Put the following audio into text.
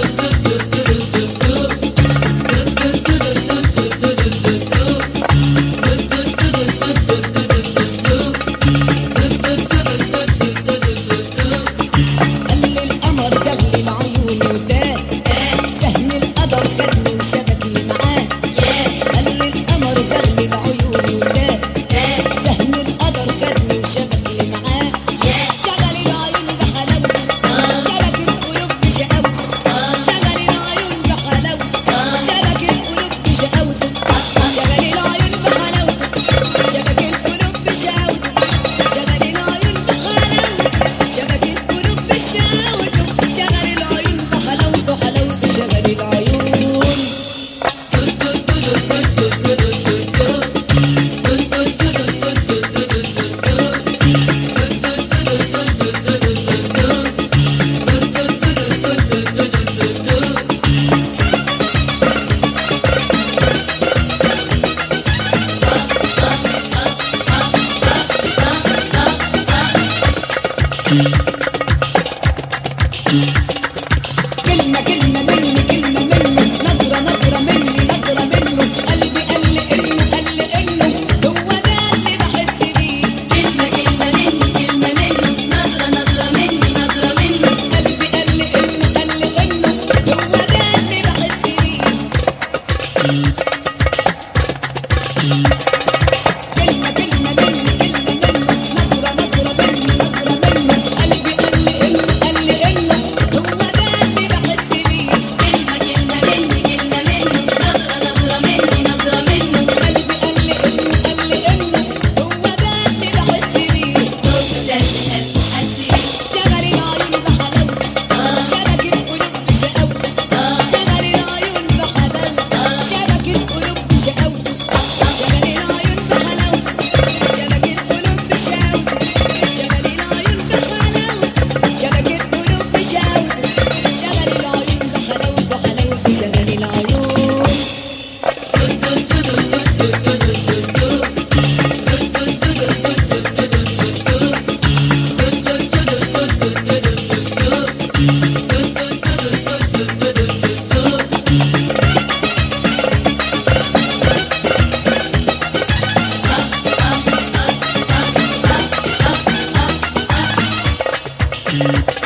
do do do Thank you. Thank you.